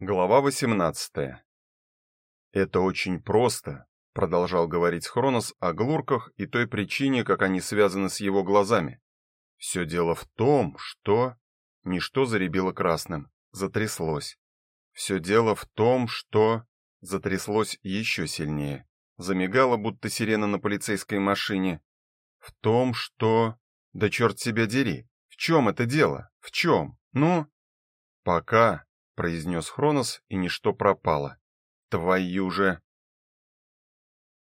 Глава 18. Это очень просто, продолжал говорить Хронос о глурках и той причине, как они связаны с его глазами. Все дело в том, что ничто заребило красным, затряслось. Все дело в том, что затряслось еще сильнее. Замигало, будто сирена на полицейской машине. В том, что да черт тебя дери. В чем это дело? В чем? Ну, пока произнес Хронос, и ничто пропало. Твою же